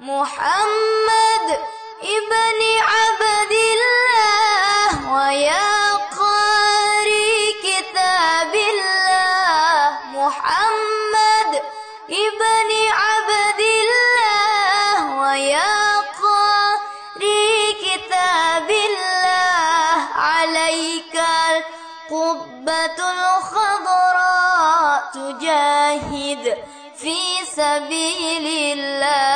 محمد ابن عبد الله ويا قاري كتاب الله. محمد ابن عبد الله ويا قاري كتاب الله. عليك القبة الخضراء تجاهد في سبيل الله.